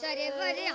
سري بري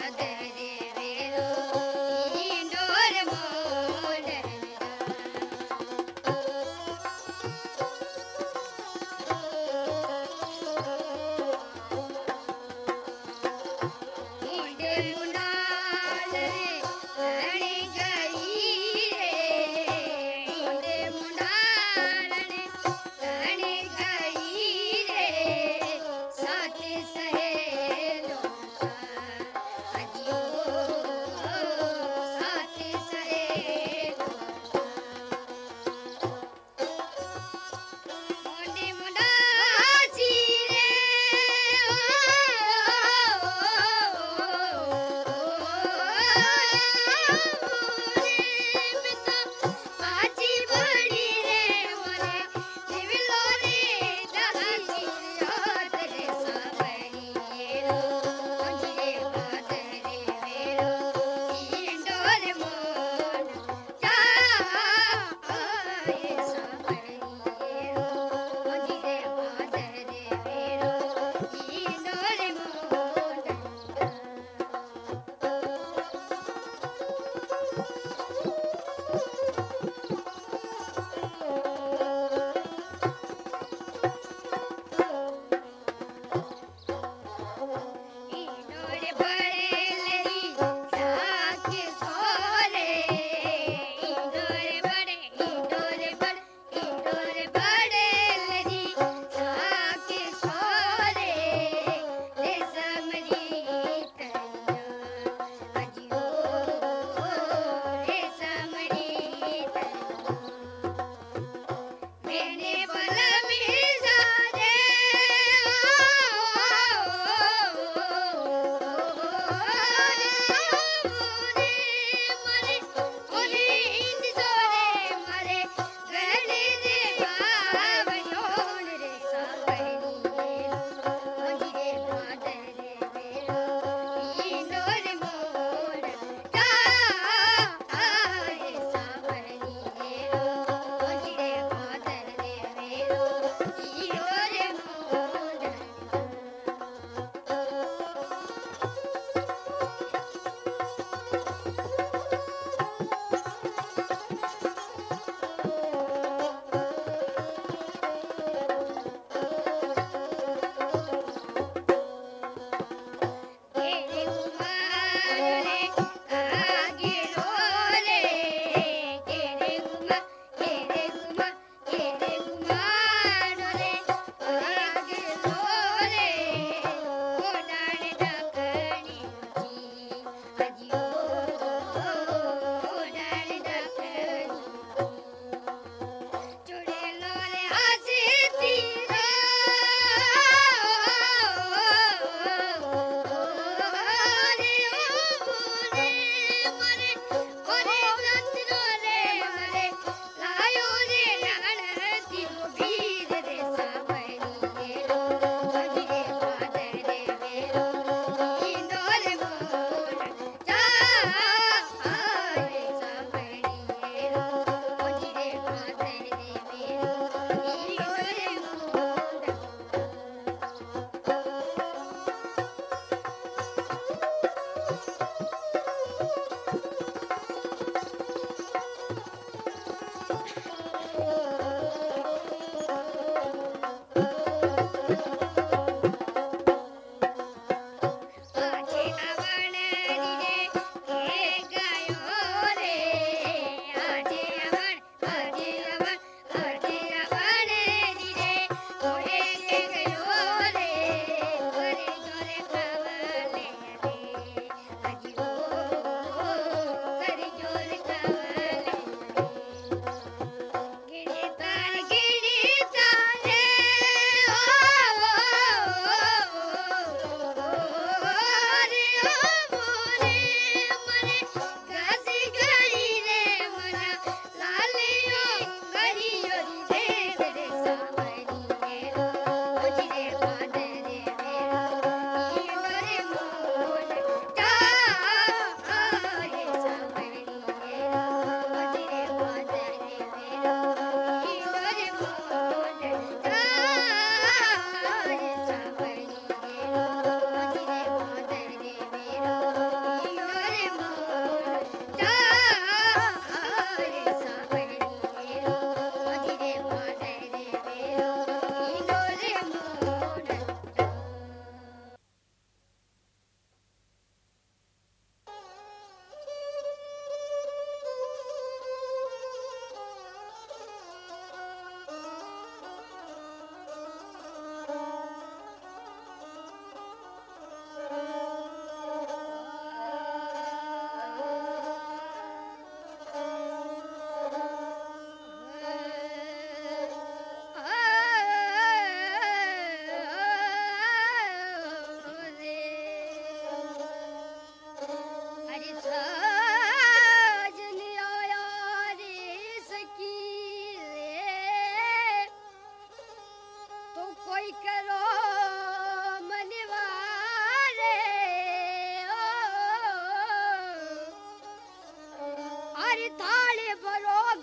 Good.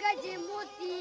गज मोती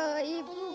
可以不